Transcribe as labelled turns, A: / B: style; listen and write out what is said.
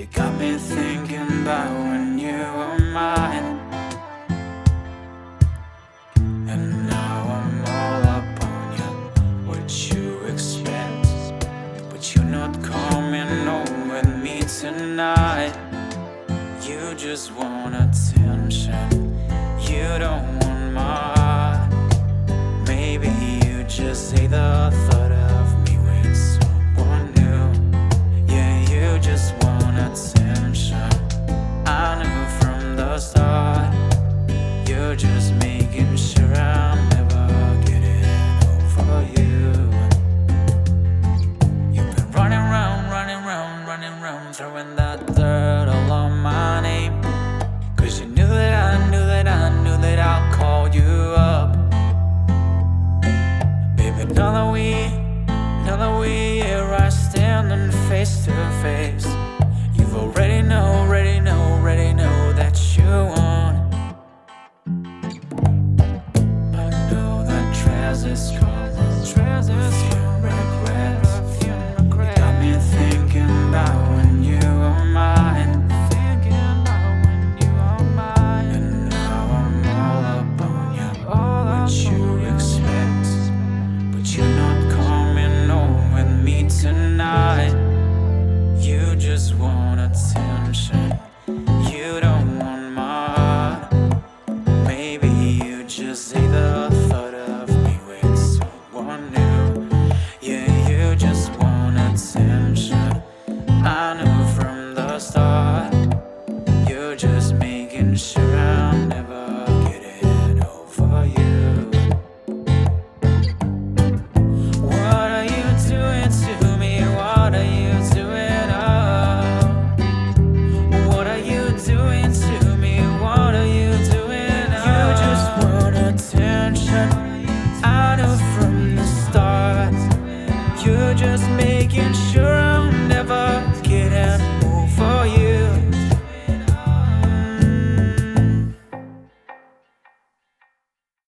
A: You got me thinking about when you were mine. And now I'm all up on you. What you expect? But you're not coming home with me tonight. You just want attention. You don't want my. Maybe you just hate the thought that dirt all on my name. Cause you knew that I knew that I knew that I'd call you up. Baby, now that we, now that we are standing face to face. You've already know, already know, already know that you want. I know that with You're just making sure